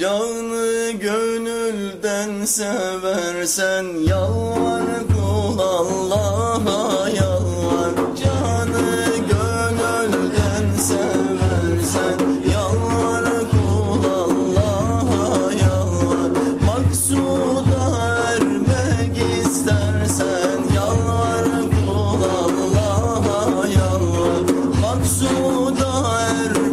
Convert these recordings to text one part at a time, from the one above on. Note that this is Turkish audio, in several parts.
Canı gönülden seversen yalvar kul Allah'a yalvar. Canı gönülden seversen yalvar kul Allah'a yalvar. Maksuda ermek istersen yalvar kul Allah'a yalvar. Maksuda ermek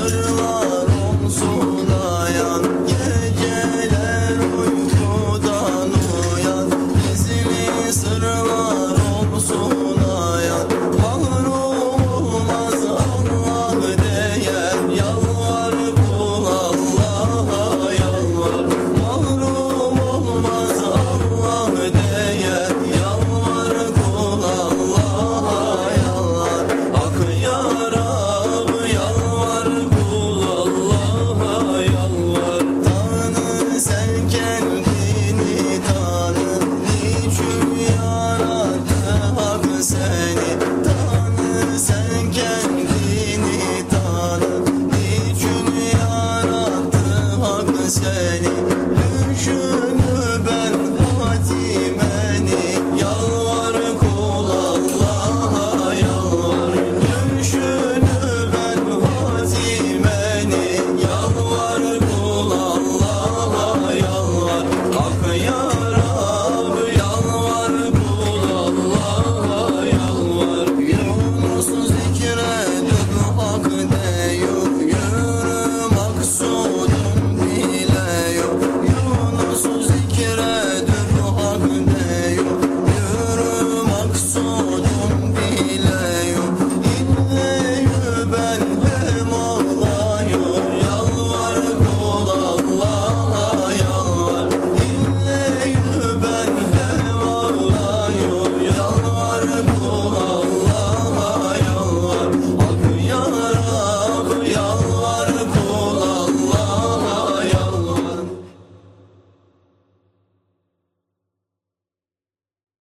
Lord. Oh.